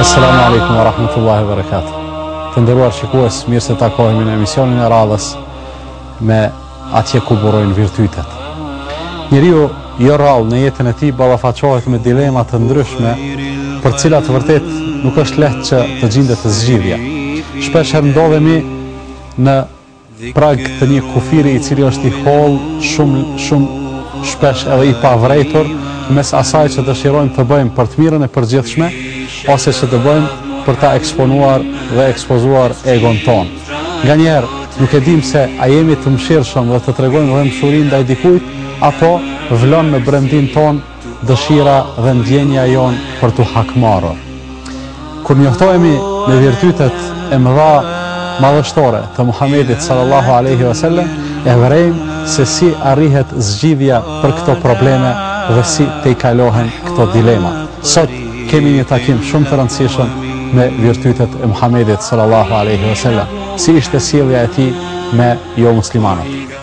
Assalamu alaikum wa rahmatullahi wa barakatuh. Të nderuar shikues, mirë se takohemi në emisionin e radhës me atje ku burojnë virtytet. Njeriu jo rrallë në jetën e tij ballafaqohet me dilema të ndryshme, për të cilat vërtet nuk është lehtë që të gjendet zgjidhja. Shpesh herë ndodhemi në Prag të një kufiri i cili është i hollë, shumë, shumë shpesh edhe i pavërejtur, mes asaj që dëshirojmë të bëjmë për të mirën e përgjithshme, ose që të bëjmë për ta eksponuar dhe ekspozuar egon tonë. Nganjëherë, nuk e dim se a jemi të mëshirshëm dhe të tregojmë dhembshuri ndaj dikujt, apo vlon në brendin tonë dëshira dhe ndjenja jonë për t'u hakmarrë. Kur njoftohemi me virtytet e mëdha madhështore të Muhamedit sallallahu alaihi wasallam, e vërejmë se si arrihet zgjidhja për këto probleme dhe si tejkalohen këto dilema. Sot kemi një takim shumë të rëndësishëm me virtytet e Muhamedit sallallahu alaihi wasallam. Si ishte sjellja e tij me jomuslimanët?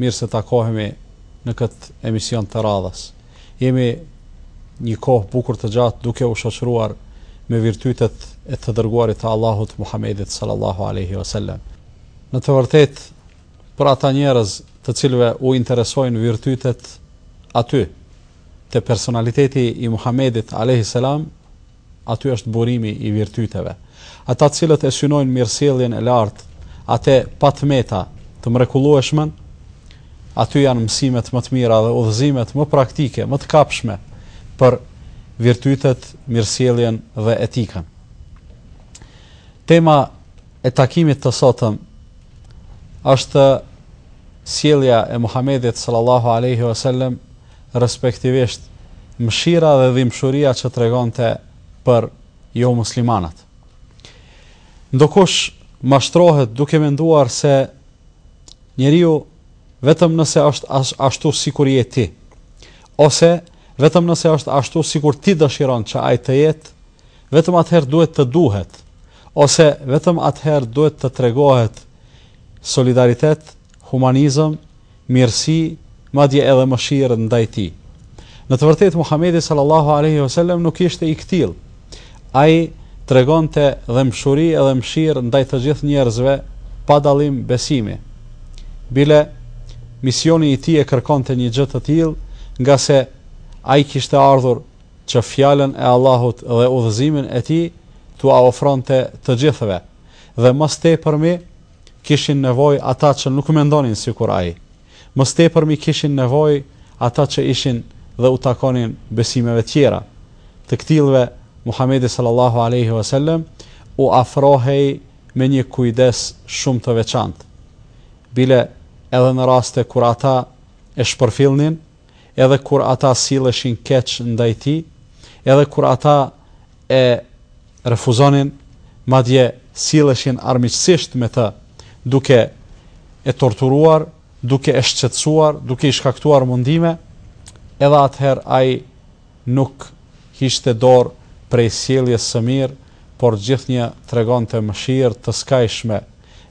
Mirë se takohemi në këtë emision të radhës. Jemi një kohë bukur të gjatë duke u shoqëruar me virtytet e të dërguarit të Allahut Muhammedit sallallahu alaihi wasallam. Në të vërtetë, për ata njerëz të cilëve u interesojnë virtytet aty te personaliteti i Muhammedit alaihi salam, Aty është burimi i virtyteve. Ata të cilët e synojnë mirësjelljen e lartë, atë pa të meta, të mrekullueshmen, aty janë mësimet më të mira dhe udhëzimet më praktike, më të kapshme për virtytet, mirësjelljen dhe etikën. Tema e takimit të sotëm është sjellja e Muhamedit sallallahu alaihi wasallam respektivisht mëshira dhe dhimbshuria që tregonte për jomuslimanët. Ndokush mashtrohet duke menduar se njeriu vetëm nëse është ashtu sikur je ti, ose vetëm nëse është ashtu sikur ti dëshiron që ai të jetë, vetëm atëherë duhet të duhet, ose vetëm atëherë duhet të tregohet solidaritet, humanizëm, mirësi, madje edhe mëshirë ndaj tij. Në të vërtetë Muhamedi sallallahu alaihi wasallam nuk ishte i këtillë. Ai tregonte dhembshuri edhe mëshirë ndaj të gjithë njerëzve pa dallim besimi. Bile misioni i tij e kërkonte një gjë të tillë, ngase ai kishte ardhur që fjalën e Allahut dhe udhëzimin e tij t'ua ofronte të gjithëve dhe më së tepërmi kishin nevojë ata që nuk mendonin sikur ai. Më së tepërmi kishin nevojë ata që ishin dhe u takonin besimeve tjera. Të këtillëve Muhamedi sallallahu alejhi ve sellem u afrohej me një kujdes shumë të veçantë. Bile edhe në raste kur ata e shpërfillnin, edhe kur ata silleshin keq ndaj tij, edhe kur ata e refuzonin, madje silleshin armiqësisht me të, duke e torturuar, duke e shqetësuar, duke i shkaktuar mundime, edhe atëherë ai nuk hiqte dorë prej sjelljes së mirë, por gjithnjë tregonte mëshirë të skajshme,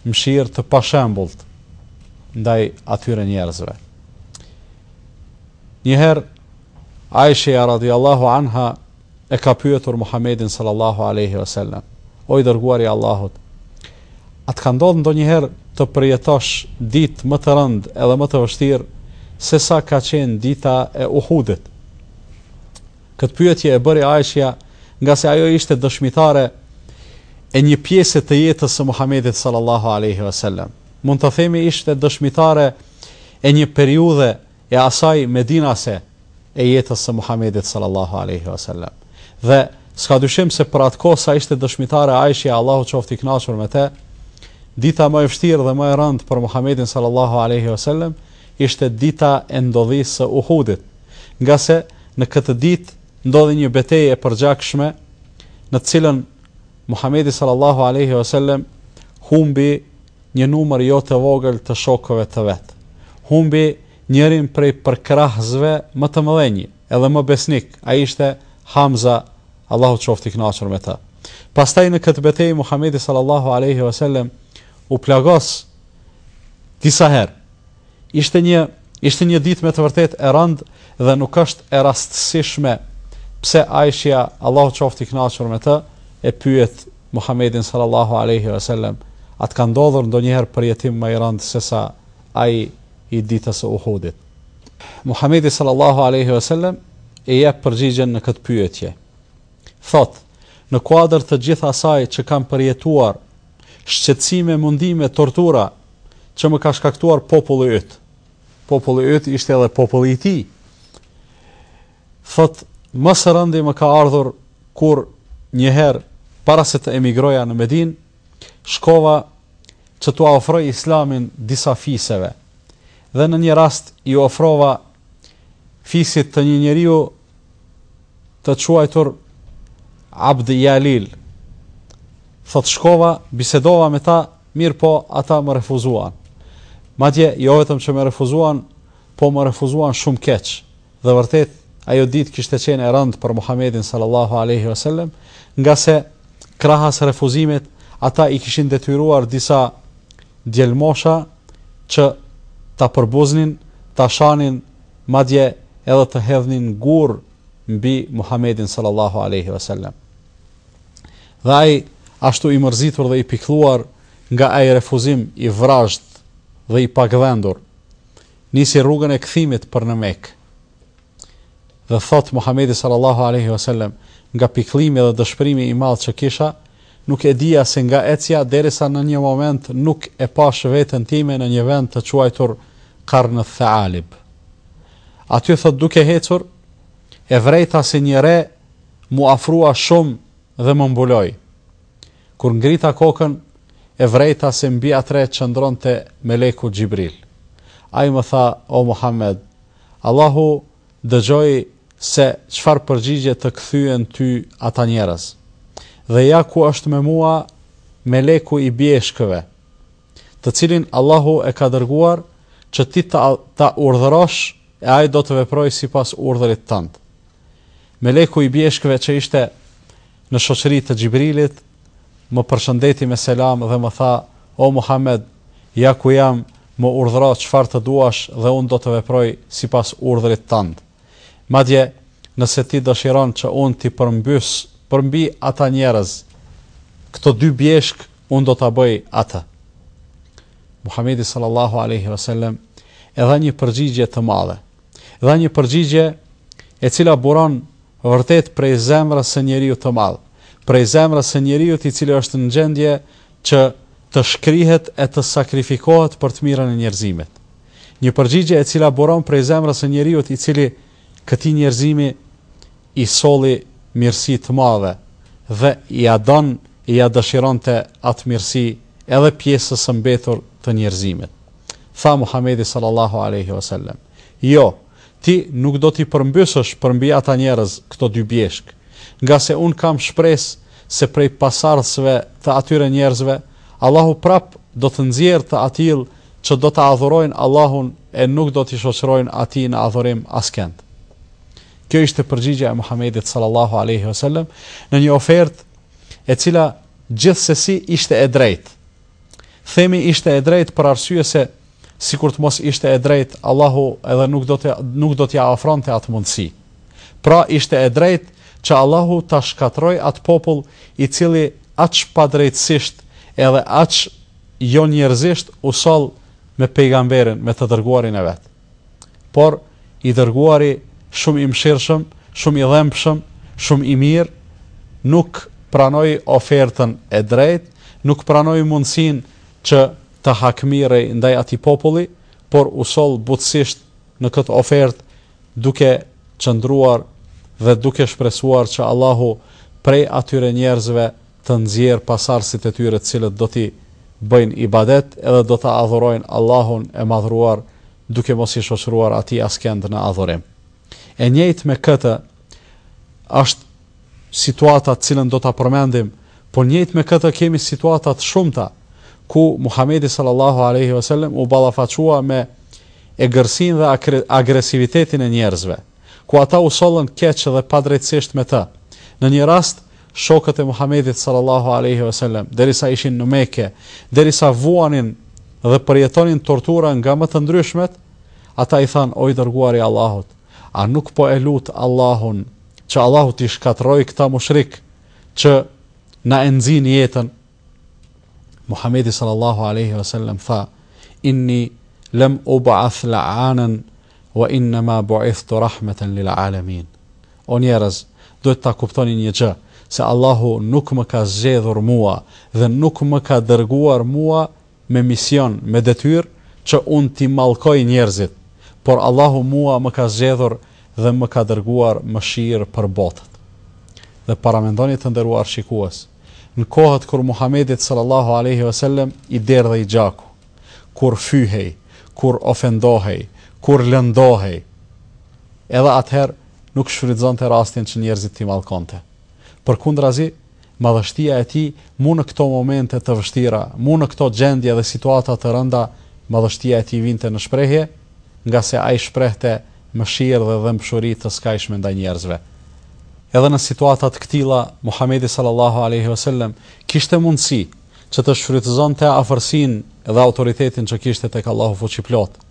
mëshirë të pashembullt ndaj atyre njerëzve. Një herë, Aishja radhiyallahu anha e ka pyetur Muhamedin sallallahu alejhi ve selem, O i Dërguari i Allahut, a të ka ndodhur ndonjëherë të përjetosh ditë më të rëndë edhe më të vështirë se sa ka qenë dita e Uhudit? Këtë pyetje e bëri Aishja, ngase ajo ishte dëshmitare e një pjese të jetës së Muhamedit sallallahu alejhi ve selem. Mund të themi ishte dëshmitare e një periudhe e asaj medinase e jetës së Muhamedit sallallahu alejhi ve sellem. Dhe s'ka dyshim se për atë kohë sa ishte dëshmitare Aishja Allahu qoftë i kënaqur me të, dita më e vështirë dhe më e rëndë për Muhamedin sallallahu alejhi ve sellem ishte dita e ndodhisë së Uhudit, ngase në këtë ditë ndodhi një betejë e përgjakshme në të cilën Muhamedi sallallahu alejhi ve sellem humbi një numër jo të vogël të shokëve të vet. Humbi njërin prej përkrahësve më të mëdhenj, edhe më besnik, ai ishte Hamza, Allahu qoftë i kënaqur me të. Pastaj në këtë betejë Muhamedi sallallahu alaihi wasallam u plagos disa herë. Ishte një ishte një ditë me të vërtetë e rëndë dhe nuk është e rastësishme pse Aishja, Allahu qoftë i kënaqur me të, e pyet Muhamedin sallallahu alaihi wasallam, a të ka ndodhur ndonjëherë përjetim më i rëndë se sa ai i ditës së Uhudit? Muhamedi sallallahu alaihi wasallam e jep përgjigjen në këtë pyetje. Thotë, në kuadër të gjithë asaj që kam përjetuar Shqetësime, mundime, tortura, që më ka shkaktuar populli yt. Populli yt ishte edhe populli i tij. Thotë, më së rëndi më ka ardhur kur një herë para se të emigroja në Medinë, shkova që t'ua ofroj islamin disa fiseve. Dhe në një rast i ofrova fisit të një njeriu të quajtur Abd Jalil. Thotë shkova, bisedova me ta, mirëpo ata më refuzuan. Madje jo vetëm që më refuzuan, po më refuzuan shumë keq. Dhe vërtet ajo ditë kishte qenë e rëndë për Muhamedin sallallahu alaihi wasallam, ngase krahas refuzimit ata i kishin detyruar disa djelmosha që ta përbuznin, ta shanin madje edhe të hedhnin gurë mbi Muhamedin sallallahu alejhi ve sellem. Dhe ai ashtu i mërzitur dhe i pikëlluar nga ai refuzim i vrazhd dhe i pagdhendur, nisi rrugën e kthimit për në Mekë. Dhe thotë Muhamedi sallallahu alejhi ve sellem, nga pikëllimi dhe dëshpërimi i madh që kisha, Nuk e dija se nga ecja derisa në një moment nuk e pashë veten time në një vend të quajtur Qarn Thaalib. Aty thotë duke ecur, e vrejta se një re m'u afrua shumë dhe më mbuloi. Kur ngrita kokën, e vrejta se mbi atë re qëndronte meleku Xhibril. Ai më tha, o Muhammed, Allahu Dëgjoi se çfarë përgjigje të kthyen ty ata njerëz. Dhe ja ku është me mua meleku i bjeshkëve, të cilin Allahu e ka dërguar që ti ta, ta urdhërosh e ai do të veprojë sipas urdhërit tënd. Meleku i bjeshkëve që ishte në shoqëri të Xhibrilit, më përshëndeti me selam dhe më tha, O Muhammed, ja ku jam, më urdhëro çfarë të duash dhe unë do të veproj sipas urdhrit tënd. Madje, nëse ti dëshiron që unë t'i përmbys përmbi ata njerëz këto dy bjeshkë, unë do ta bëj atë. Muhamedi sallallahu alejhi wasallam dha një përgjigje të madhe, Dha një përgjigje e cila buron vërtet prej zemrës së njeriut të madh, prej zemrës së njeriut i cili është në gjendje që të shkrihet e të sakrifikohet për të mirën e njerëzimit. Një përgjigje e cila buron prej zemrës së njeriut i cili këtij njerëzimi i solli mirësi të madhe dhe ia don ia dëshironte atë mirësi edhe pjesës së mbetur të njerëzimit. Tha Muhamedi sallallahu alejhi ve sellem, Jo, ti nuk do t'i përmbysësh përmbi ata njerëz këto dy bjeshkë, ngase unë kam shpresë se prej pasardhësve të atyre njerëzve, Allahu prapë do të nxjerrë të atillë që do ta adhurojnë Allahun e nuk do t'i shoqërojnë Atij në adhurim askënd. Kjo ishte përgjigja e Muhamedit sallallahu alaihi wasallam në një ofertë e cila gjithsesi ishte e drejtë. Themi ishte e drejtë për arsye se sikur të mos ishte e drejtë, Allahu edhe nuk do të nuk do t'ia ofronte atë mundësi. Pra ishte e drejtë që Allahu ta shkatërrojë atë popull i cili aq padrejtësisht edhe aq jonjerëzisht u soll me pejgamberin, me të dërguarin e vet. Por, i dërguari, shumë i mëshirshëm, shumë i dhembshëm, shumë i mirë, nuk pranoi ofertën e drejtë, nuk pranoi mundësinë që të hakmerrej ndaj atij populli, por u soll butësisht në këtë ofertë, duke qëndruar dhe duke shpresuar që Allahu prej atyre njerëzve të nxjerrë pasardhësit e tyre të cilët do t'i bëjnë ibadet edhe do ta adhurojnë Allahun e Madhëruar duke mos i shoqëruar Atij askënd në adhurim. E njëjtë me këtë është situata të cilën do ta përmendim, por njëjtë me këtë kemi situata të shumta ku Muhamedi sallallahu alaihi wasallam u ballafaqua me egërsinë dhe agresivitetin e njerëzve. ku ata u sollën keq dhe padrejtësisht me të. Në një rast, shokët e Muhamedit sallallahu alejhi ve selem, derisa ishin në Mekë, derisa vuanin dhe përjetonin tortura nga më të ndryshmet, ata i thanë, O i dërguari i Allahut, a nuk po e lut Allahun që Allahu t'i shkatërrojë këta mushrikë që na e nxijnë jetën? Muhamedi sallallahu alaihi wasallam tha: Inni lam ub'ath la'anan wa innama bu'ithtu rahmatan lil alamin. O njerëz, duhet ta kuptoni një gjë, se Allahu nuk më ka zgjedhur mua dhe nuk më ka dërguar mua me mision, me detyrë që unë t'i mallkoj njerëzit, por Allahu mua më ka zgjedhur dhe më ka dërguar mëshirë për botët. Dhe paramendoni të nderuar shikues, Në kohët kur Muhamedit sallallahu alejhi ve sellem i derdhej gjaku, kur fyhej, kur ofendohej, kur lëndohej, edhe atëherë nuk shfrytëzonte rastin që njerëzit t'i mallkonte. Përkundrazi, madhështia e tij mu në këto momente të vështira, mu në këto gjendje dhe situata të rënda, madhështia e tij vinte në shprehje, ngase ai shprehte mëshirë dhe dhembshuri të skajshme ndaj njerëzve. Edhe në situata të këtilla, Muhamedi sallallahu alejhi ve sellem kishte mundësi që të shfrytëzonte afërsinë dhe autoritetin që kishte tek Allahu Fuqiplotë,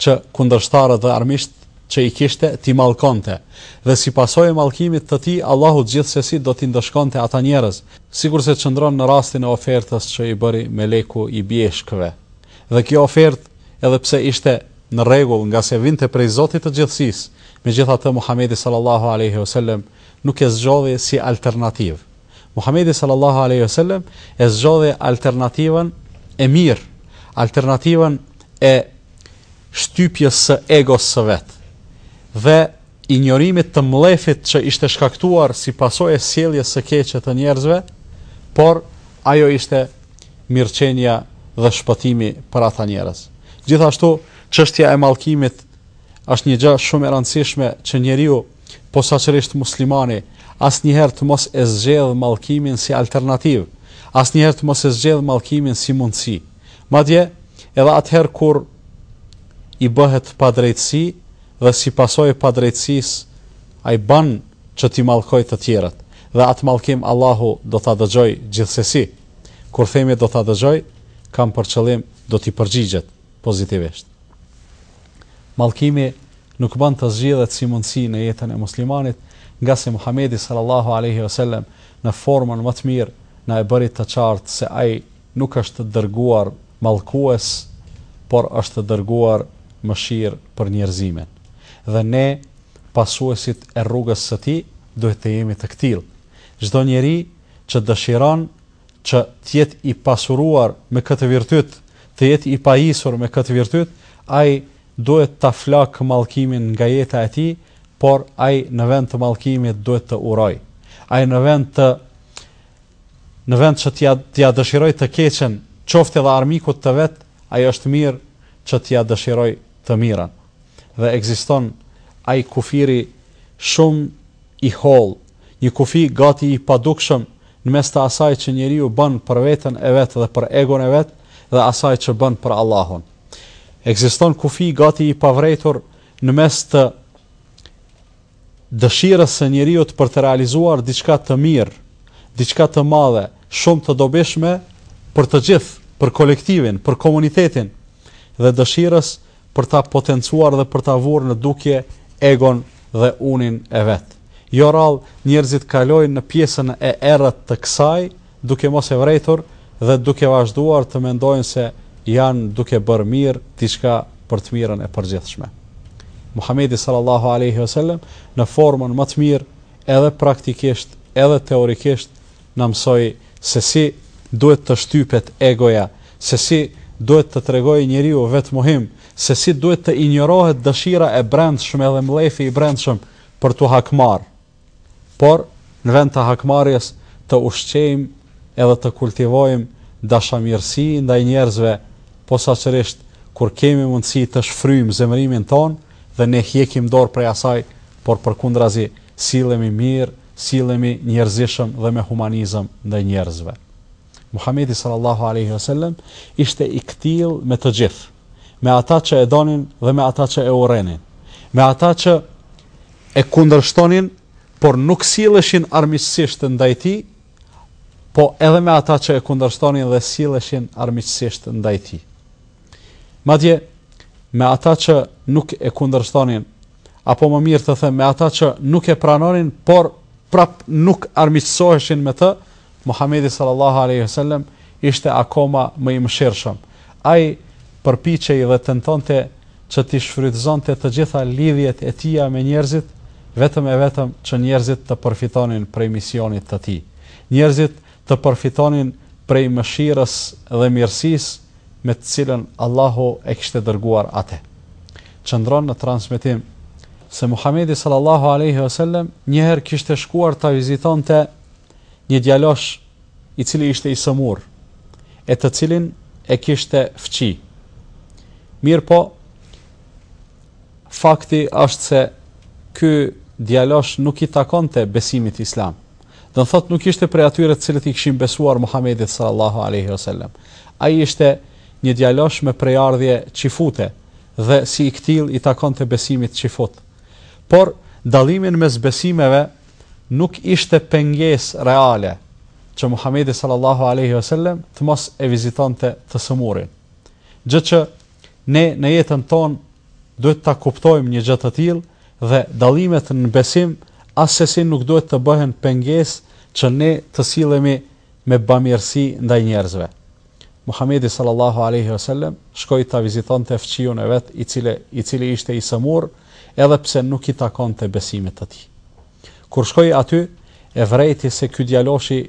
që kundërshtarët dhe armiqtë që i kishte t'i mallkonte, dhe si pasojë e mallkimit të tij, Allahu gjithsesi do t'i ndëshkonte ata njerëz, sikurse qëndron në rastin e ofertës që i bëri meleku i bjeshkëve. Dhe kjo ofertë, edhe pse ishte në rregull ngase vinte prej Zotit të Gjithësisë, megjithatë Muhamedi sallallahu alejhi ve selem nuk e zgjodhi si alternativë. Muhamedi sallallahu alejhi ve selem e zgjodhi alternativën e mirë, alternativën e shtypjes së egos së vet. Dhe injorimit të mllefit që ishte shkaktuar si pasojë e sjelljes së keqe të njerëzve, por ajo ishte mirëqenia dhe shpëtimi për ata njerëz. Gjithashtu, çështja e mallkimit është një gjë shumë e rëndësishme që njeriu, posaçërisht muslimani, asnjëherë të mos e zgjedhë mallkimin si alternativë, asnjëherë të mos e zgjedhë mallkimin si mundësi. Madje, edhe atëherë kur i bëhet padrejtësi, dhe si pasojë e padrejtësisë ai bën që t'i mallkojë të tjerët dhe atë mallkim Allahu do ta dëgjojë gjithsesi. Kur themi do ta dëgjojë, kam për qëllim do t'i përgjigjet pozitivisht. Mallkimi nuk bën të zgjidhet si mundësi në jetën e muslimanit, ngase Muhamedi sallallahu alejhi ve sellem në formën më të mirë na e bëri të qartë se ai Nuk është dërguar mallkues, por është dërguar mëshirë për njerëzimin. Dhe ne, pasuesit e rrugës së tij, duhet të jemi të këtillë. Çdo njeri që dëshiron që të jetë i pasuruar me këtë virtyt, të jetë i pajisur me këtë virtyt, ai duhet ta flakë mallkimin nga jeta e tij, por ai në vend të mallkimit duhet të urojë. Ai në vend të Në vend që t'ia t'ia dëshirojë të keqen qoftë edhe armikut të vet, ai është mirë që t'ia dëshirojë të mirën. Dhe ekziston ai kufiri shumë i hollë, një kufi gati i padukshëm në mes të asaj që njeriu bën për veten e vet dhe për egon e vet dhe asaj që bën për Allahun. Ekziston kufi gati i pavërejtur në mes të dëshirës së njeriut për të realizuar diçka të mirë, diçka të madhe, shumë të dobishme për të gjithë, për kolektivin, për komunitetin dhe dëshirës për ta potencuar dhe për ta vurë në dukje egon dhe unin e vet. Jo rrallë, njerëzit kalojnë në pjesën e errët të kësaj, duke mos e vërejtur dhe duke vazhduar të mendojnë se janë duke bërë mirë diçka për të mirën e përgjithshme. Muhamedi sallallahu alaihi wasallam në formën më të mirë edhe praktikisht edhe teorikisht na mësoi se si duhet të shtypet egoja, se si duhet të tregojë njeriu vetëmohim, se si duhet të injorohet dëshira e brendshme dhe mllefi i brendshëm për t'u hakmarrë. Por, në vend të hakmarrjes, të ushqejmë edhe të kultivojmë dashamirësi ndaj njerëzve, posaçërisht kur kemi mundësi të shfryjmë zemërimin tonë dhe ne hjekim dorë prej asaj, por përkundrazi, sillemi mirë, sillemi njerëzishëm dhe me humanizëm ndaj njerëzve. Muhamedi sallallahu alejhi ve sellem ishte i këtillë me të gjithë, me ata që e donin dhe me ata që e urrenin, me ata që E kundërshtonin, por nuk silleshin armiqësisht ndaj tij, po edhe me ata që e kundërshtonin dhe silleshin armiqësisht ndaj tij. Madje me ata që nuk e kundërshtonin, apo më mirë të them me ata që nuk e pranonin, por prap nuk armiqësoheshin me të, Muhamedi sallallahu alejhi ve sellem ishte akoma më i mëshirshëm. Ai përpiqej dhe tentonte që t'i shfrytëzonte të gjitha lidhjet e tija me njerëzit, vetëm e vetëm që njerëzit të përfitonin prej misionit të tij. Njerëzit të përfitonin prej mëshirës dhe mirësisë me të cilën Allahu e kishte dërguar ate. Qëndron në transmetim se Muhamedi sallallahu alejhi ve sellem një herë kishte shkuar ta vizitonte një djalosh i cili ishte i sëmurë, e të cilin e kishte fqi. Mirëpo, fakti është se ky djalosh nuk i takonte besimit islam. Domethënë nuk ishte prej atyre të cilët i kishin besuar Muhamedit sallallahu alejhi ve sellem. Ai ishte një djalosh me prejardhje çifute dhe si i këtillë i takonte besimit çifut. Por, dallimi mes besimeve nuk ishte pengesë reale që Muhamedi sallallahu alejhi ve sellem të mos e vizitonte të sëmurin. Gjë që ne në jetën tonë duhet ta kuptojmë një gjë të tillë dhe dallimet në besim assesi nuk duhet të bëhen pengesë që ne të sillemi me bamirësi ndaj njerëzve. Muhamedi sallallahu alejhi ve sellem shkoi ta vizitonte fqijun e vet i cile i cili ishte i sëmurë edhe pse nuk i takonte besimit të tij. Kur shkoi aty e vërejti se ky djaloshi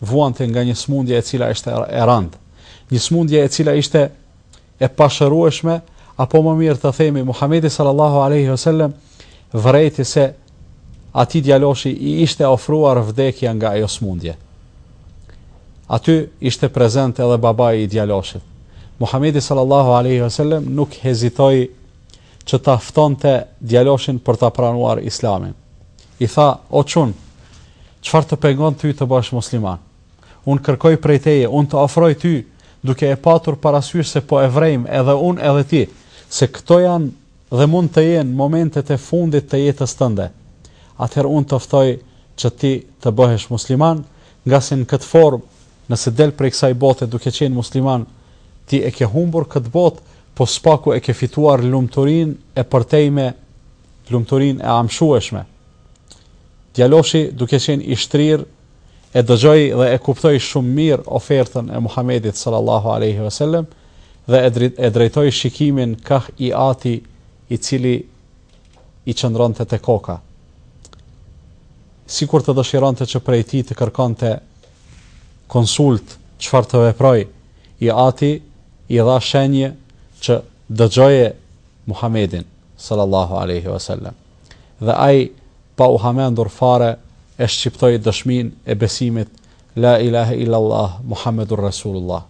vuante nga një smundje e cila ishte e rëndë, një smundje e cila ishte e pashërueshme, apo më mirë të themi Muhamedi sallallahu alaihi wasallam vërejti se atij djaloshi i ishte afruar vdekja nga ajo smundje. Aty ishte prezent edhe babai i djaloshit. Muhamedi sallallahu alaihi wasallam nuk hezitoi që ta ftonte djaloshin për ta pranuar Islamin. I tha: "O çun, çfarë të pengon ty të bëhesh musliman?" Unë kërkoj prej teje, unë të ofroj ty, duke e patur parasysh se po e vrejmë edhe unë edhe ti, se këto janë dhe mund të jenë momentet e fundit të jetës tënde. Atëherë unë të ftoj që ti të bëhesh musliman, ngase në këtë formë, nëse del prej kësaj bote duke qenë musliman, ti e ke humbur këtë botë, po së paku e ke fituar lumturinë e përtejme, lumturinë e amshueshme. Djaloshi, duke qenë i shtrirë, e dëgjoi dhe e kuptoi shumë mirë ofertën e Muhamedit sallallahu alejhi ve sellem dhe e drejtoi shikimin kah i ati i cili i qëndronte te koka sikur të dëshironte që prej tij të kërkonte konsult çfarë të veproj i ati i dha shenjë që dëgjoje Muhamedin sallallahu alejhi ve sellem dhe ai pa u hamendur fare e shqiptoi dëshminë e besimit La ilahe illallah Muhammedun Rasulullah.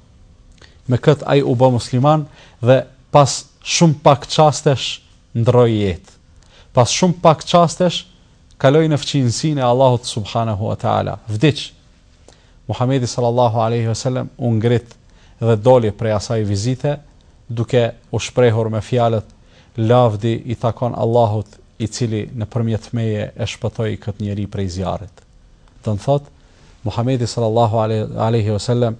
Me këtë ai u bë musliman dhe pas shumë pak çastesh ndrroi jetë. Pas shumë pak çastesh kaloi në fqinjësinë e Allahut subhanehu ue teala. Vdiq. Muhamedi sallallahu alejhi ve sellem u ngrit dhe doli prej asaj vizite duke u shprehur me fjalët Lavdi i takon Allahut i cili nëpërmjet meje e shpëtoi këtë njeri prej zjarrit. Do të thotë, Muhamedi sallallahu alaihi wasallam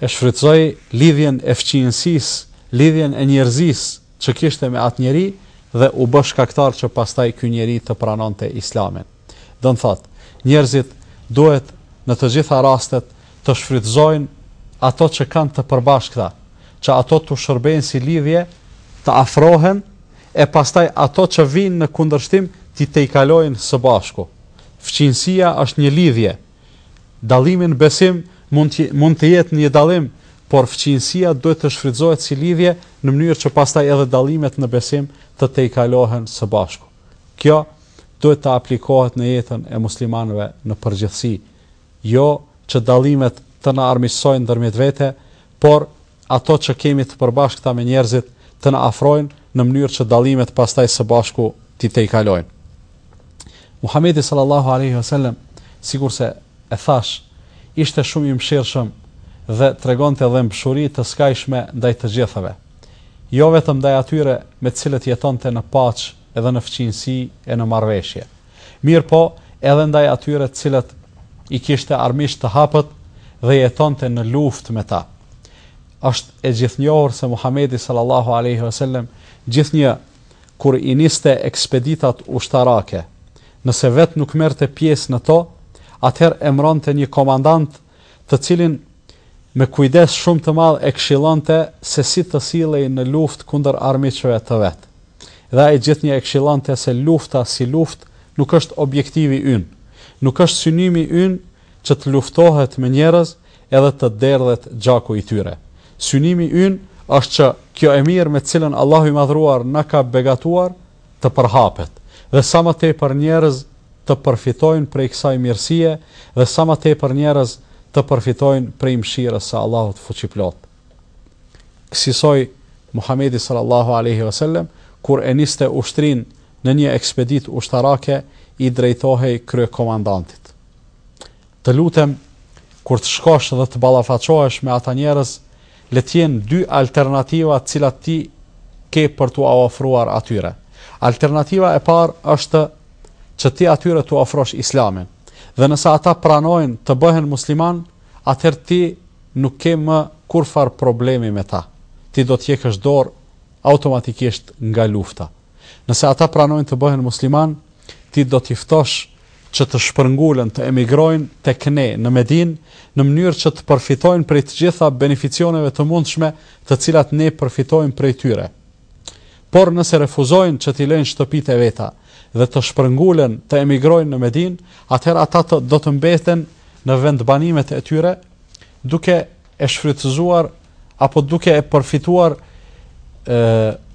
e shfrytëzoi lidhjen e fqinjësisë, lidhjen e njerëzisë që kishte me atë njeri dhe u bë shkaktar që pastaj ky njeri të pranonte Islamin. Do të thotë, njerëzit duhet në të gjitha rastet të shfrytëzojnë ato që kanë të përbashkëta, që ato t'u shërbejnë si lidhje, të afrohen e pastaj ato që vijnë në kundërshtim t'i tejkalojnë së bashku. Fqinjësia është një lidhje. Dallimi në besim mund mund të jetë një dallim, por fqinjësia duhet të shfrytëzohet si lidhje në mënyrë që pastaj edhe dallimet në besim të tejkalohen së bashku. Kjo duhet të aplikohet në jetën e muslimanëve në përgjithësi, jo që dallimet të na armiqësojnë ndërmjet vete, por ato që kemi të përbashkëta me njerëzit të na afrojnë në mënyrë që dallimet pastaj së bashku t'i tejkalojnë. Muhamedi sallallahu alaihi wasallam, sikurse e thashë, ishte shumë i mëshirshëm dhe tregonte dhembshuri të skajshme ndaj të gjithëve. jo vetëm ndaj atyre me të cilët jetonte në paqe edhe në fqinjësi e në marrëveshje, mirëpo edhe ndaj atyre të cilët i kishte armiq të hapët dhe jetonte në luftë me ta. Është e gjithënjohur se Muhamedi sallallahu alejhi ve sellem gjithnjë kur i niste ekspeditat ushtarake, nëse vetë nuk merrte pjesë në to, atëherë emëronte një komandant të cilin me kujdes shumë të madh e këshillonte se si të sillej në luftë kundër armiqëve të vet. Dhe ai gjithnjë e këshillonte se lufta si luftë nuk është objektivi ynë. Nuk është synimi ynë që të luftohet me njerëz edhe të derdhet gjaku i tyre. Synimi ynë është që kjo e mirë me të cilën Allahu i Madhëruar na ka begatuar, të përhapet dhe sa më tepër njerëz të përfitojnë prej kësaj mirësie dhe sa më tepër njerëz të përfitojnë prej mëshirës së Allahut Fuqiplotë. Kësisoj, Muhamedi sallallahu alejhi ve sellem kur e niste ushtrinë në një ekspeditë ushtarake i drejtohej kryekomandantit. Të lutem, kur të shkosh dhe të ballafaqohesh me ata njerëz, Le të jenë dy alternativa të cilat ti ke për t'u ofruar atyre. Alternativa e parë është që ti atyre t'u ofrosh Islamin. Dhe nëse ata pranojnë të bëhen muslimanë, atëherë ti nuk ke më kurrfarë problemi me ta. Ti do të heqësh dorë automatikisht nga lufta. Nëse ata pranojnë të bëhen muslimanë, ti do t'i ftosh që të shpërngulen të emigrojnë tek ne në Medinë, në mënyrë që të përfitojnë prej të gjitha beneficioneve të mundshme të cilat ne përfitojmë prej tyre. Por nëse refuzojnë që t'i lënë shtëpitë e veta dhe të shpërngulen të emigrojnë në Medinë, atëherë ata të, do të mbeten në vendbanimet e tyre, duke e shfrytëzuar apo duke e përfituar e,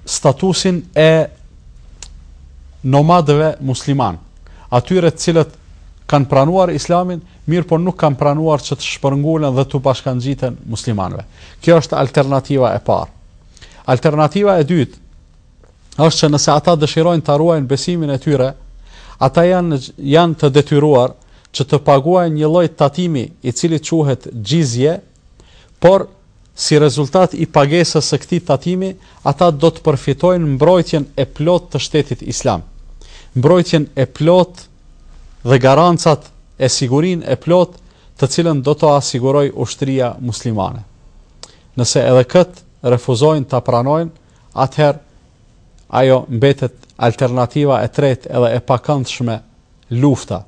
statusin e nomadëve muslimanë, atyre të cilët kanë pranuar islamin, mirëpo nuk kanë pranuar që të shpërngulen dhe t'u bashkëngjiten muslimanëve. Kjo është alternativa e parë. Alternativa e dytë, është që nëse ata dëshirojnë ta ruajnë besimin e tyre, ata janë, janë të detyruar që të paguajnë një lloj tatimi i cili quhet xhizje, por si rezultat i pagesës së këtij tatimi, ata do të përfitojnë mbrojtjen e plotë të shtetit islam. Mbrojtjen e plotë dhe garancat e sigurinë e plotë të cilën do t'ua sigurojë ushtria muslimane. Nëse edhe këtë refuzojnë ta pranojnë, atëherë ajo mbetet alternativa e tretë edhe e pakëndshme, lufta.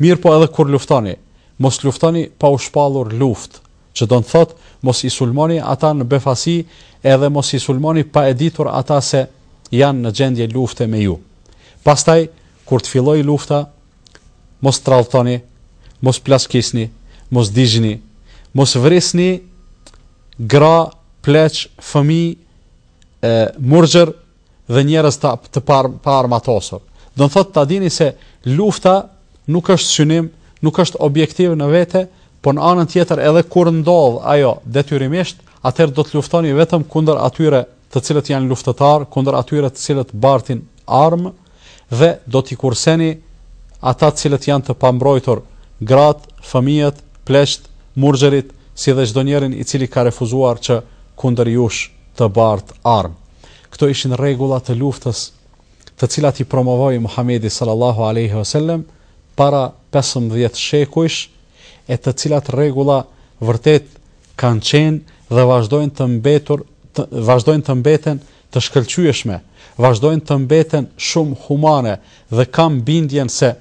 Mirëpo edhe kur luftoni, mos luftoni pa u shpallur luftë, që do të thotë mos i sulmoni ata në befasi edhe mos i sulmoni pa e ditur ata se janë në gjendje lufte me ju. Pastaj, kur të fillojë lufta, mos tradhtoni, mos plaçkisni, mos digjni, mos vrisni gra, pleq, fëmijë, murgjër dhe njerëz të par, paarmatosur. Do të thotë ta dini se lufta nuk është synim, nuk është objektiv në vete, por në anën tjetër edhe kur ndodh ajo detyrimisht, atëherë do të luftoni vetëm kundër atyre të cilët janë luftëtarë, kundër atyre të cilët bartin armë, dhe do t'i kurseni ata të cilët janë të pambrojtur, gratë, fëmijët, pleqtë, murgjerit, si dhe çdonjërin i cili ka refuzuar që kundër jush të bartë armë. Këto ishin rregulla të luftës të cilat i promovoi Muhamedi sallallahu alejhi ve sellem para pesëmbëdhjetë shekujsh e të cilat rregulla vërtet kanë qenë dhe vazhdojnë të mbetur të vazhdojnë të mbeten të shkëlqyeshme, vazhdojnë të mbeten shumë humane dhe kam bindjen se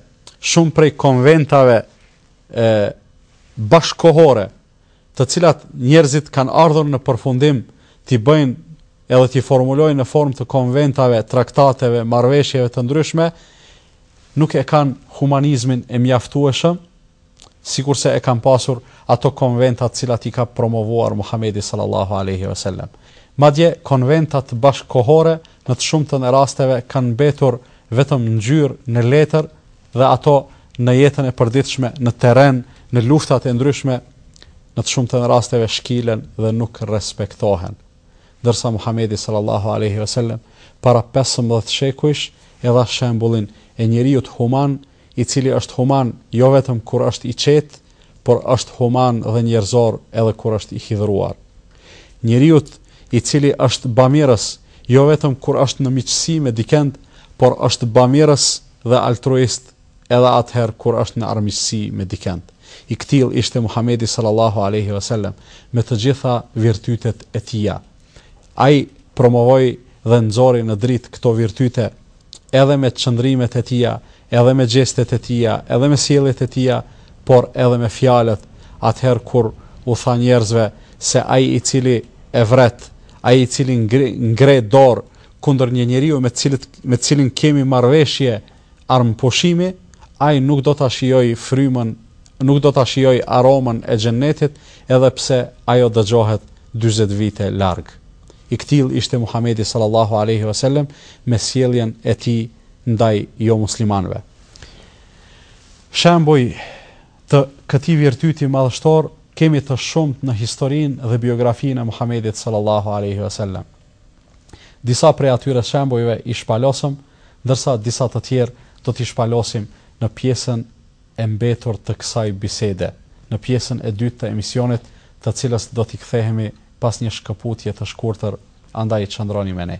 shumë prej konventave bashkëkohore, të cilat njerëzit kanë ardhur në përfundim t'i bëjnë edhe t'i formulojnë në formë të konventave, traktateve, marrëveshjeve të ndryshme, nuk e kanë humanizmin e mjaftueshëm, sikurse e kanë pasur ato konventa të cilat i ka promovuar Muhamedi sallallahu alejhi ve selem. Madje konventat bashkëkohore në të shumtën e rasteve kanë mbetur vetëm ngjyrë në letër dhe ato në jetën e përditshme në terren, në luftat e ndryshme në të shumtën e rasteve shkilen dhe nuk respektohen. Ndërsa Muhamedi sallallahu alejhi ve selem para 15 shekujsh e dha shembullin e njeriut human i cili është human jo vetëm kur është i qetë, por është human dhe njerëzor edhe kur është i hidhëruar. Njeriut i cili është bamirës jo vetëm kur është në miqësi me dikend, por është bamirës dhe altruist edhe atëherë kur është në armiqësi me dikend. I këtillë ishte Muhamedi sallallahu alejhi ve sellem me të gjitha virtytet e tija. Ai promovoi dhe nxori në dritë këto virtyte edhe me qëndrimet e tija, edhe me gjestet e tija, edhe me sjelljet e tija, por edhe me fjalët, atëherë kur u tha njerëzve se ai i cili e vret, ai i cili ngre dorë kundër një njeriu me të cilin kemi marrëveshje armëpushimi, ai nuk do ta shijojë frymën, nuk do ta shijojë aromën e Xhennetit, edhe pse ajo dëgjohet dyzet vite larg. I këtillë ishte Muhamedi sallallahu alejhi ve sellem me sjelljen e tij ndaj jomuslimanëve. Shembuj të këtij virtyti madhështor kemi të shumtë në historinë dhe biografinë e Muhamedit sallallahu alejhi ve sellem. Disa prej atyre shembujve i shpalosëm, ndërsa disa të tjerë do t'i shpalosim në pjesën e mbetur të kësaj bisede, në pjesën e dytë të emisionit, të cilës do t'i kthehemi pas një shkëputje të shkurtër, andaj qëndroni me ne.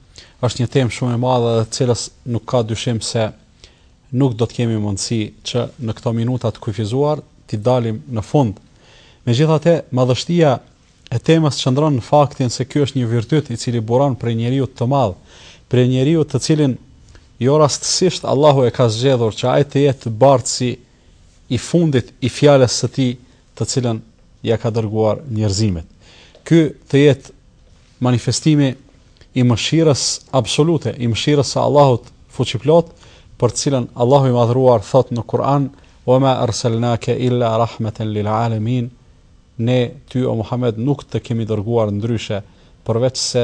Është një temë shumë e madhe dhe të cilës nuk ka dyshim se nuk do të kemi mundësi që në këto minuta të kufizuar t'i dalim në fund. Megjithatë, madhështia e temës qëndron në faktin se ky është një virtyt i cili buron prej njeriut të madh, prej njeriut të cilin jo rastësisht Allahu e ka zgjedhur që ai të jetë bartësi i fundit i fjalës së tij të cilën ja ka dërguar njerëzimit. Ky të jetë manifestimi i mëshirës absolute, i mëshirës së Allahut fuqiplot, për të cilën Allahu i madhëruar thotë në Kur'an: "Wa ma arsalnaka illa rahmatan lil alamin." Ne ty o Muhammed nuk të kemi dërguar ndryshe përveç se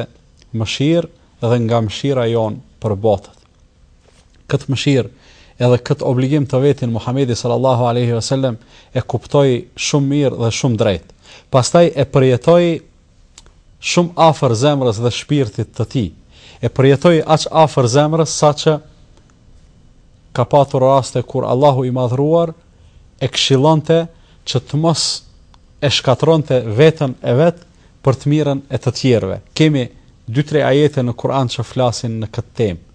mëshirë dhe nga mëshira jonë për botët. Këtë mëshirë edhe këtë obligim të vetin Muhamedi sallallahu alaihi wasallam e kuptoi shumë mirë dhe shumë drejt. Pastaj e përjetoi shumë afër zemrës dhe shpirtit të tij. E përjetoi aq afër zemrës saqë ka patur raste kur Allahu i madhëruar e këshillonte që të mos e shkatërronte veten e vet për të mirën e të tjerëve. Kemi dy tre ajete në Kur'an që flasin në këtë temë.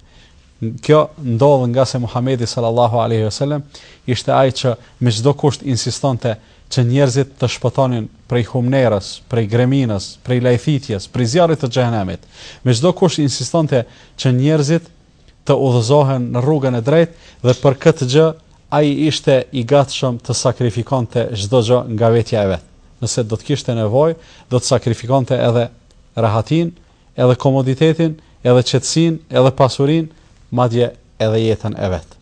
Kjo ndodh ngase Muhamedi sallallahu alaihi wasallam ishte ai që me çdo kusht insistonte që njerëzit të shpëtonin prej humnerës, prej greminës, prej lajthitjes, prej zjarrit të xhehenemit. Me çdo kusht insistonte që njerëzit të udhëzohen në rrugën e drejtë dhe për këtë gjë ai ishte i gatshëm të sakrifikonte çdo gjë nga vetja e vet. Nëse do të kishte nevojë, do të sakrifikonte edhe rahatinë, edhe komoditetin, edhe qetësinë, edhe pasurinë, madje edhe jetën e vet.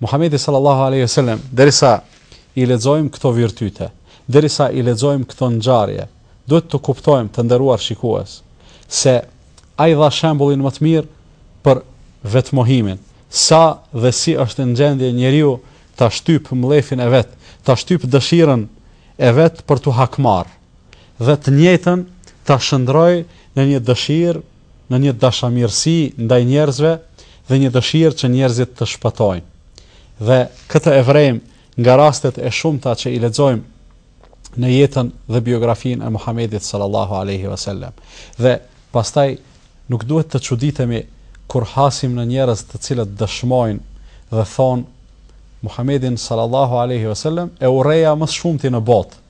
Muhamedi sallallahu alaihi wasallam, derisa i lexojmë këto virtyte, derisa i lexojmë këto ngjarje, duhet ta kuptojmë të nderuar shikues se ai dha shembullin më të mirë për vetmohimin. Sa dhe si është në gjendje njeriu ta shtyp mllefin e vet, ta shtyp dëshirën e vet për t'u hakmarrë dhe të njëjtën ta shndërroj në një dëshirë në një dashamirësi ndaj njerëzve dhe një dëshirë që njerëzit të shpëtojnë. Dhe këtë e vërejmë nga rastet e shumta që i lexojmë në jetën dhe biografinë e Muhamedit sallallahu alaihi wasallam. Dhe pastaj nuk duhet të çuditemi kur hasim në njerëz të cilët dëshmojnë dhe thonë Muhamedin sallallahu alaihi wasallam e urreja më së shumti në botë.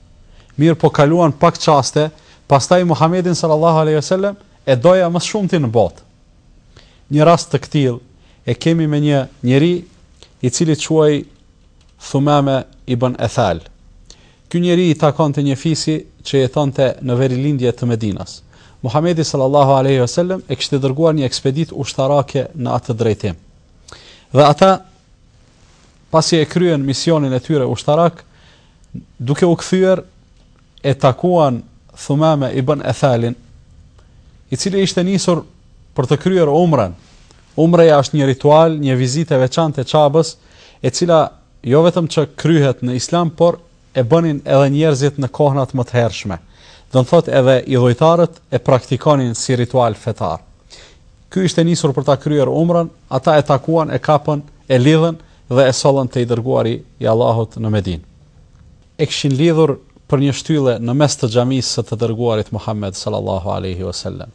Mirëpo kaluan pak çaste Pastaj Muhamedin sallallahu alejhi ve selem e doja më së shumti në botë. Një rast të këtillë e kemi me një njeri i cili quhej Thumame ibn Ethal. Ky njeri i takonte një fisi që jetonte në verilindje të Medinas. Muhamedi sallallahu alejhi ve selem e kishte dërguar një ekspeditë ushtarake në atë drejtim. Dhe ata pasi e kryen misionin e tyre ushtarak, duke u kthyer e takuan Thumame ibn Ethalin, i cili ishte nisur për të kryer umrën. Umreja është një ritual, një vizitë e veçantë e Qabës, e cila jo vetëm që kryhet në Islam, por e bënin edhe njerëzit në kohënat më të hershme. Do të thotë edhe idhujtarët e praktikonin si ritual fetar. Ky ishte nisur për ta kryer umrën, ata e takuan, e kapën, e lidhën dhe e sollën te i dërguari i Allahut në Medinë. e kishin lidhur për një shtylle në mes të xhamisë së të dërguarit Muhamed sallallahu alaihi wasallam.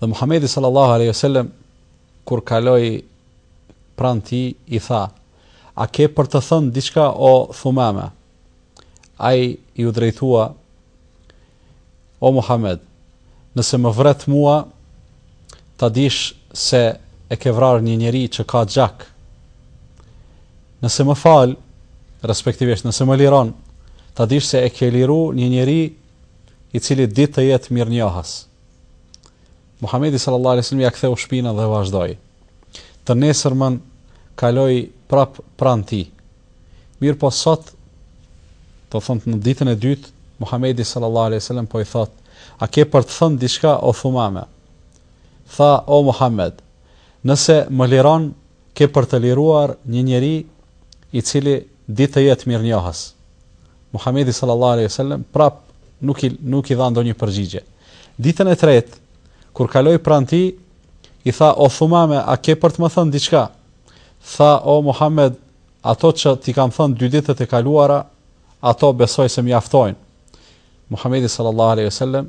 Dhe Muhamedi sallallahu alaihi wasallam kur kaloi pranë tij i tha: "A ke për të thënë diçka o Thumama?" Ai iu drejtua O Muhamed, nëse më vret mua, ta dish se e ke vrarë një njeri që ka gjak. Nëse më fal, respektivisht nëse më liron, ta dish se e ke liru një njeri i cili dit të jetë mirënjohës. Muhamedi sallallahu alejhi ve sellem ia ktheu shpinën dhe vazhdoi. Të nesërmën kaloi prap pranë tij. Mirëpo sot, domethënë në ditën e dytë, Muhamedi sallallahu alejhi ve sellem po i thotë, a ke për të thënë diçka o Thumame? Tha, o Muhamed, nëse më liron, Ke për të liruar një njeri i cili di të jetë mirënjohës. Muhamedi sallallahu alejhi ve sellem prap nuk i nuk i dha ndonjë përgjigje. Ditën e tretë, kur kaloi pranë tij, i tha o Thumame, a ke për të më thënë diçka? Tha o Muhammed, ato që t'i kam thënë dy ditët e kaluara, ato besoj se mjaftojnë. Muhamedi sallallahu alejhi ve sellem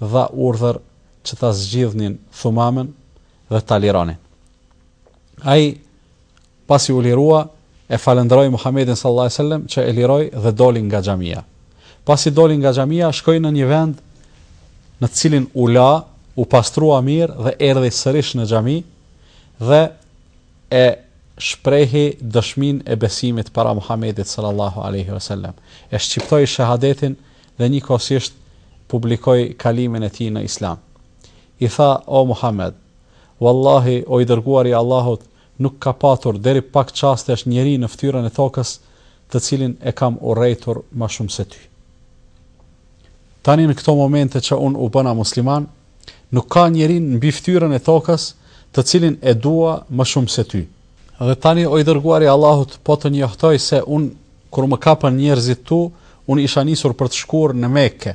dha urdhër që ta zgjidhnin Thumamen dhe ta lironin. Ai pasi u lirua, e falënderoi Muhamedin sallallahu alejhi ve sellem që e liroi dhe doli nga xhamia. Pasi doli nga xhamia, shkoi në një vend në të cilin u la, u pastrua mirë dhe erdhi sërish në xhami dhe e shprehi dëshminë e besimit para Muhamedit sallallahu alaihi wasallam. E shqiptoi shahadetin dhe njëkohësisht publikoi kalimin e tij në Islam. I tha: "O Muhammed, Wallahi, o i Dërguar i Allahut, nuk ka patur deri pak çastesh njeri në fytyrën e tokës, të cilin e kam urrejtur më shumë se ty. Tani në këto momente që unë u bëna musliman, nuk ka njeri mbi fytyrën e tokës, të cilin e dua më shumë se ty. Dhe tani, o i Dërguar i Allahut, po të njohtoj se unë, kur më kapën njerëzit e tu, unë isha nisur për të shkuar në Mekë,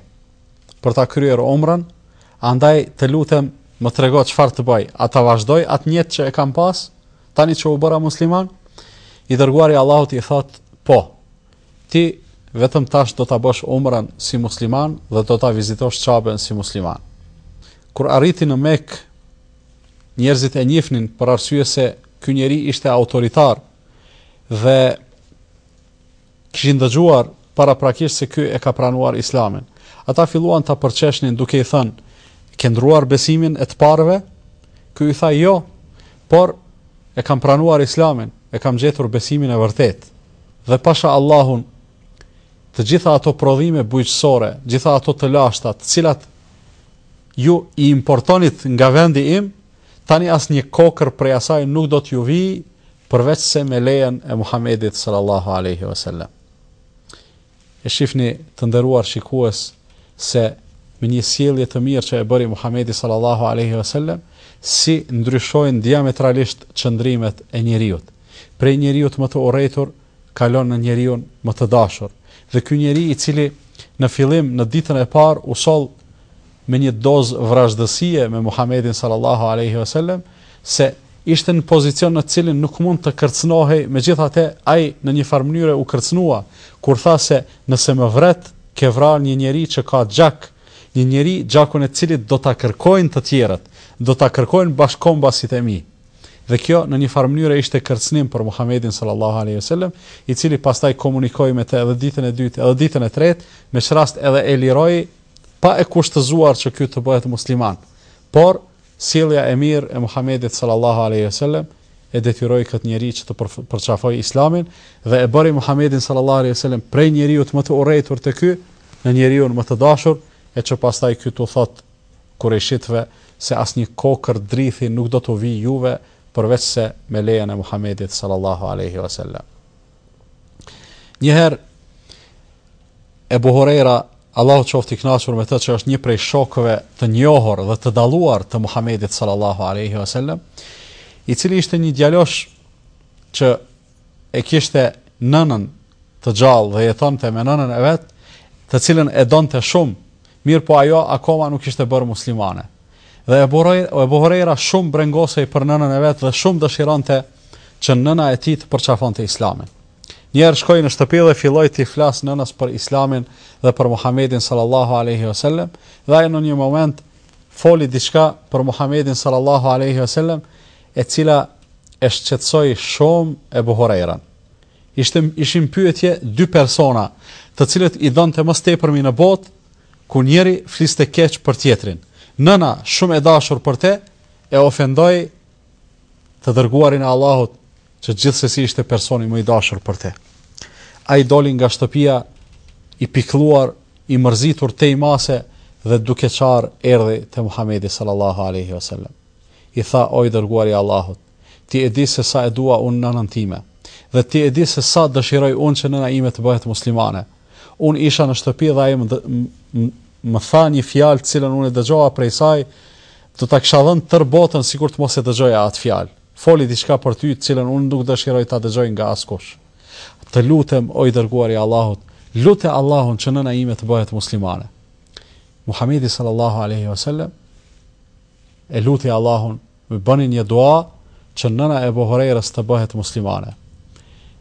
për ta kryer umrën, andaj të lutem më trego çfarë të bëj, a ta vazhdoj atë nijet që e kam pas, tani që u bëra musliman, i Dërguari i Allahut i thotë, po, ti vetëm tash do ta bësh umrën si musliman dhe do ta vizitosh Qabën si musliman. Kur arriti në Mekë, njerëzit e njifnin për arsye se ky njeri ishte autoritar dhe Kishin dëgjuar paraprakisht se ky e ka pranuar Islamin. Ata filluan ta përqeshnin duke i thënë, Ke ndrruar besimin e të parëve? Ky i tha, Jo, por e kam pranuar Islamin, e kam gjetur besimin e vërtetë. Dhe pasha Allahun, të gjitha ato prodhime bujqësore, gjitha ato të lashta, të cilat ju i importonit nga vendi im, tani asnjë kokërr prej asaj nuk do t'ju vijë përveçse me lejen e Muhamedit sallallahu alaihi wasallam. E shifni të nderuar shikues se me një sjellje të mirë që e bëri Muhamedi sallallahu alaihi wasallam, si ndryshojnë diametralisht qëndrimet e njeriut. Prej njeriut më të urrejtur kalon në njeriun më të dashur. Dhe ky njeri i cili në fillim në ditën e parë u soll me një dozë vrazhdësie me Muhamedin sallallahu alejhi ve sellem se ishte në pozicion në të cilin nuk mund të kërcënohej, megjithatë ai në një farë mënyre u kërcënua kur tha se nëse më vret ke vrarë një njeri që ka gjak, një njeri gjakun e të cilit do ta kërkojnë të tjerët, do ta kërkojnë bashkëkombasit e mi. Dhe kjo në një farë mënyre ishte kërcënim për Muhamedin sallallahu alaihi wasallam, i cili pastaj komunikoi me të edhe ditën e dytë, edhe ditën e tretë, me ç'rast edhe e liroi pa e kushtëzuar që ky të bëhet musliman, por sjellja e mirë e Muhamedit sallallahu alaihi wasallam e detyroi këtë njeri që të përqafojë Islamin dhe e bëri Muhamedin sallallahu alaihi wasallam prej njeriut më të urrejtur te ky në njeriun më të dashur e që pastaj ky t'u thotë kurejshitëve se asnjë kokërr drithi nuk do t'u vijë juve përveç se me lejen e Muhamedit sallallahu alaihi wasallam. Njëherë Ebu Hurejra, Allahu qoftë i kënaqur me të, që është një prej shokëve të njohur dhe të dalluar të Muhamedit sallallahu alaihi wasallam, i cili ishte një djalosh që e kishte nënën të gjallë dhe jetonte me nënën e vet, të cilën e donte shumë, mirëpo ajo akoma nuk ishte bërë muslimane. Dhe Ebu Hurejra shumë brengosej për nënën e vet dhe shumë dëshironte që nëna e tij të përqafonte islamin. Një herë shkoi në shtëpi dhe filloi t'i flasë nënës për Islamin dhe për Muhamedin sallallahu alejhi ve sellem, dhe ajo në një moment foli diçka për Muhamedin sallallahu alejhi ve sellem, e cila e shqetësoi shumë Ebu Hurejrën. Ishte ishin në pyetje dy persona, të cilët i donte më së tepërmi në botë, ku njëri fliste keq për tjetrin. Nëna, shumë e dashur për te, e ofendoi të dërguarin e Allahut që gjithsesi ishte personi më i dashur për te. Ai doli nga shtëpia, i pikëlluar, i mërzitur tej mase, dhe duke qarë erdhi te Muhamedi sallallahu aleyhi wasallam. I tha, o i dërguari i Allahut, ti e di se sa e dua unë nënën time, dhe ti e di se sa dëshiroj unë që nëna ime të bëhet muslimane. Unë isha në shtëpi dhe ajo më, më tha një fjalë të cilën unë e dëgjova prej saj, do të kisha dhënë tërë botën sikur të mos e dëgjoja atë fjalë. Foli diçka për ty, të cilën unë nuk dëshiroj ta dëgjoj nga askush. Të lutem, o i Dërguari i Allahut, lute Allahun që nëna ime të bëhet muslimane. Muhamedi sallallahu alaihi wasallam e luti Allahun, e bëri një dua që nëna e Ebu Hurejrës të bëhet muslimane.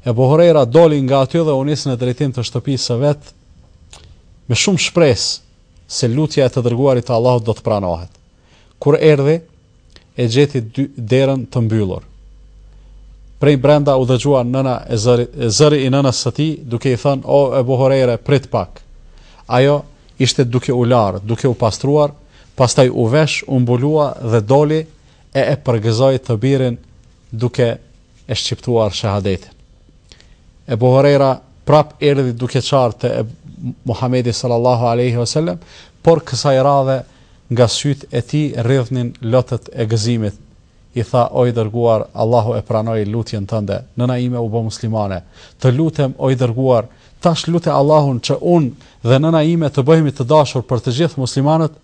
Ebu Hurejra doli nga aty dhe u nis në drejtim të shtëpisë së vet me shumë shpresë se lutja e të dërguarit të Allahut do të pranohet. Kur erdhi, e gjeti derën të mbyllur. Prej brenda u dëgjua nëna, e zëri, zëri i nënës së tij, duke i thënë, o Ebu Hurejre, prit pak. Ajo ishte duke u larë, duke u pastruar, pastaj u vesh, u mbulua dhe doli e e përgëzoi të birin duke e shqiptuar shahadetin. Ebu Hurejra prap erdhi duke qarë te Muhamedi sallallahu alejhi ve sellem, por kësaj radhe nga sytë e tij rridhnin lotët e gëzimit, i tha, O i Dërguar, Allahu e pranoi lutjen tënde, nëna ime u bo muslimane. Të lutem, o i Dërguar, tash lute Allahun që unë dhe nëna ime të bëhemi të dashur për të gjithë muslimanët?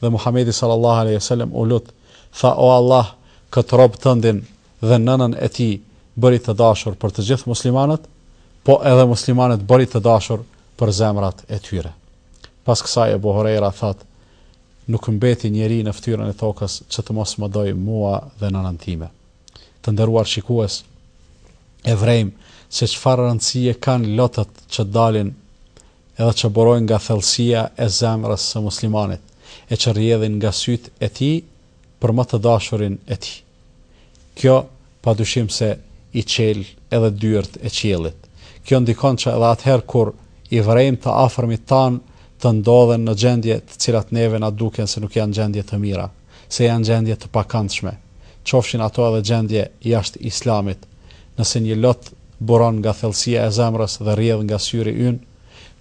Dhe Muhamedi sallallahu alejhi ve sellem u lut, tha, O Allah, këtë rob tëndin, dhe nënën e tij bëri të dashur për të gjithë muslimanët, po edhe muslimanët bëri të dashur për zemrat e tyre. Pas kësaj Ebu Hurejra thatë: Nuk mbeti njeri në fytyrën e tokës që të mos më dojë mua dhe nënën time. Të nderuar shikues, e vrejmë se çfarë rëndësie kanë lotët që dalin edhe që borojnë nga thellësia e zemrës së muslimanit, e që rrjedhin nga sytë e tij për më të dashurin e tij. Kjo padyshim se i çel edhe dyert e qiellit. Kjo ndikon që edhe atëherë kur i vrejmë të afërmit tanë të ndodhen në gjendje të cilat neve na duken se nuk janë gjendje të mira, se janë gjendje të pakëndshme, qofshin ato edhe gjendje jashtë Islamit, nëse një lot buron nga thellësia e zemrës dhe rrjedh nga syri ynë,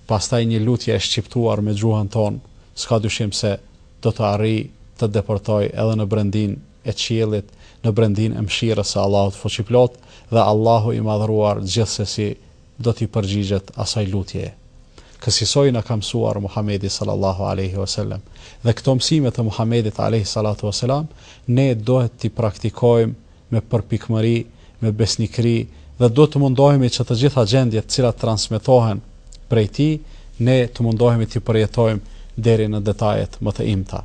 pastaj një lutje e shqiptuar me gjuhën tonë, s'ka dyshim se do të arrijë të depërtojë edhe në brendinë e qiellit, në brendinë e mëshirës së Allahut Fuqiplotë, dhe Allahu i Madhëruar gjithsesi do t'i përgjigjet asaj lutjeje. Kësisoj na ka mësuar Muhamedi sallallahu alejhi ve sellem. Dhe këto mësime të Muhamedit alejhi salatu ve selam ne dohet t'i praktikojmë me përpikmëri, me besnikëri dhe duhet të mundohemi që të gjitha gjendjet të cilat transmetohen prej tij, ne të mundohemi t'i përjetojmë deri në detajet më të imta.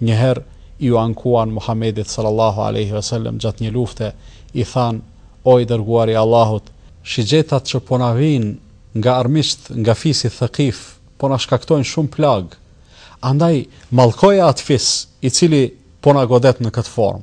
Njëherë iu ankuan Muhamedit sallallahu alejhi ve sellem gjatë një lufte, i thanë, O i dërguari i Allahut, shigjetat që po na vijnë nga armiqtë nga fisi Thekif po na shkaktojnë shumë plagë, andaj mallkoje atë fis i cili po na godet në këtë formë.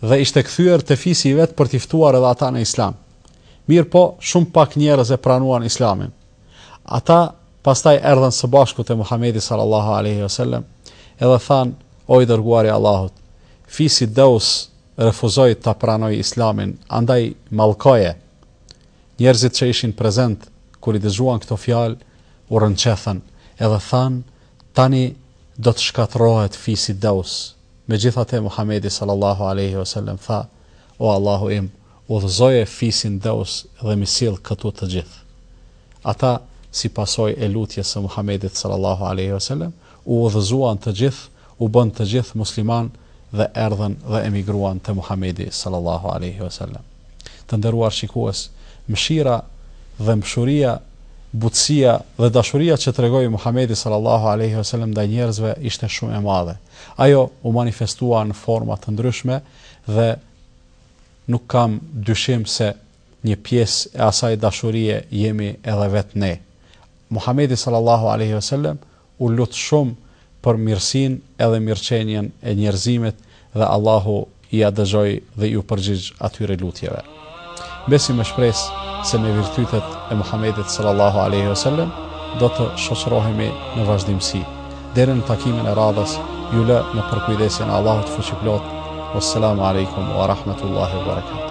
dhe ishte kthyer te fisi i vet për t'i ftuar edhe ata në Islam. Mirëpo, shumë pak njerëz e pranuan Islamin. Ata pastaj erdhën së bashku te Muhamedi sallallahu alaihi wasallam, edhe thanë: "O i dërguari i Allahut, fisi Daus refuzoi ta pranojë Islamin, andaj mallkoje." Njerëzit që ishin prezent kur i dëgjuan këto fjalë, u rrënqethën, edhe thanë: "Tani do të shkatërrohet fisi Daus." Megjithatë Muhamedi sallallahu alejhi ve selem tha, O Allahu im, udhëzoje fisin Daus dhe m'i sill këtu të gjithë. Ata, si pasojë e lutjes së Muhamedit sallallahu alejhi ve selem, u udhëzuan të gjithë, u bënë të gjithë muslimanë dhe erdhën dhe emigruan te Muhamedi sallallahu alejhi ve selem. Të nderuar shikues, mëshira, dhembshuria, butësia dhe dashuria që tregoi Muhamedi sallallahu alejhi ve selem ndaj njerëzve ishte shumë e madhe. Ajo u manifestua në forma të ndryshme dhe nuk kam dyshim se një pjesë e asaj dashurie jemi edhe vetë ne. Muhamedi sallallahu alaihi wasallam u lut shumë për mirësinë edhe mirëqenien e njerëzimit dhe Allahu ia dëgjoi dhe iu përgjigj atyre lutjeve. Mbesim me shpresë se me virtytet e Muhammedit sallallahu alaihi wasallam do të shoqërohemi në vazhdimësi. Deri në takimin e radhës, ju lë në përkujdesjen e Allahut fuqiplotë. Wassalamu alaikum wa rahmatullahi wa barakatuh.